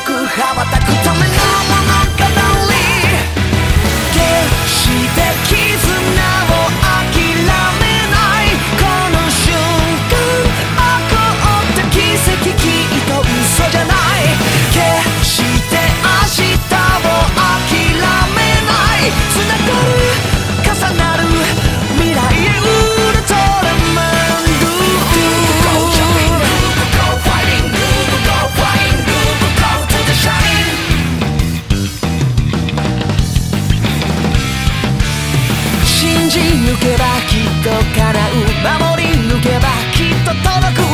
く羽ば信じ抜けばきっと叶う。守り抜けばきっと届く。